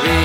me.